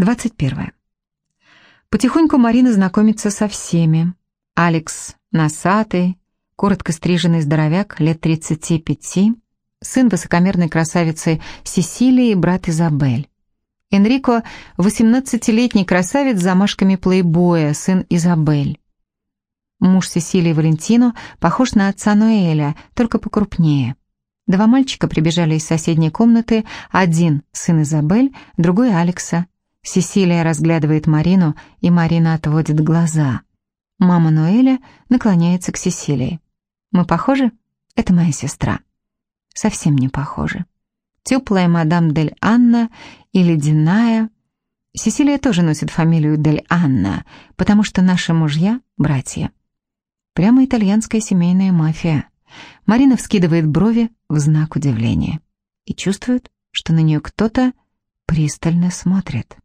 21. Потихоньку Марина знакомится со всеми. Алекс носатый, коротко стриженный здоровяк лет 35, сын высокомерной красавицы Сесилии и брат Изабель. Энрико – 18-летний красавец с замашками плейбоя, сын Изабель. Муж Сесилии Валентино похож на отца Ноэля, только покрупнее. Два мальчика прибежали из соседней комнаты, один – сын Изабель, другой – Алекса. Сесилия разглядывает Марину, и Марина отводит глаза. Мама Ноэля наклоняется к Сесилии. «Мы похожи? Это моя сестра». Совсем не похожи теплая мадам Дель Анна и ледяная. Сесилия тоже носит фамилию Дель Анна, потому что наши мужья — братья. Прямо итальянская семейная мафия. Марина вскидывает брови в знак удивления и чувствует, что на нее кто-то пристально смотрит.